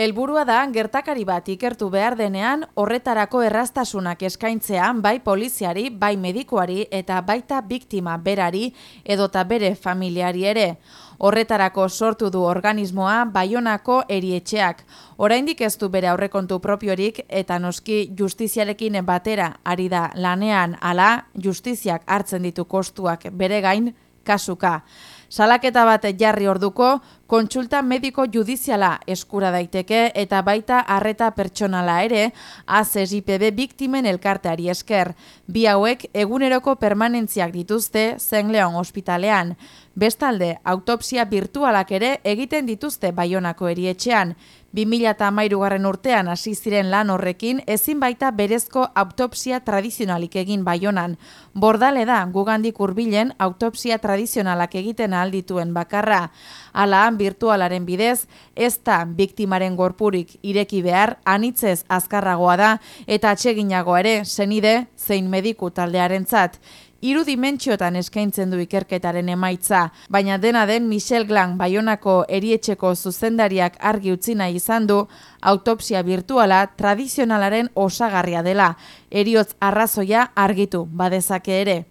Helburua da gertakari bat ikertu behar denean horretarako errastasunak eskaintzean bai poliziari, bai medikuari eta baita biktima berari edota bere familiari ere. Horretarako sortu du organismoa Baionako erietxeak. Oraindik ez du bere aurrekontu propiorik eta noski justiziarekin batera ari da lanean ala justiziak hartzen ditu kostuak bere gain kasuka. Salaketa bat jarri orduko, kontsulta mediko judiziala eskura daiteke eta baita harreta pertsonala ere, AZES IPB biktimen elkarteari esker. Bi hauek eguneroko permanentziak dituzte Zen Leon ospitalean. Bestalde, autopsia virtualak ere egiten dituzte Baionako erietxean. 2013 garren urtean hasi ziren lan horrekin ezin baita berezko autopsia tradizionalik egin Baionan. Bordale da gugandik hurbilen autopsia tradizionalak egiten aldituen bakarra. Hala, virtualaren bidez, ez da biktimaren gorpurik ireki behar, anitzez azkarragoa da, eta atseginagoa ere, zenide, zein mediku taldearentzat hiru dimentsiotan eskaintzen du ikerketaren emaitza, baina dena den Michel Glan Baionako erietxeko zuzendariak argi utzi nahi izan du autopsia virtuala tradizionalaren osagarria dela. Eriotz arrazoia argitu badezake ere.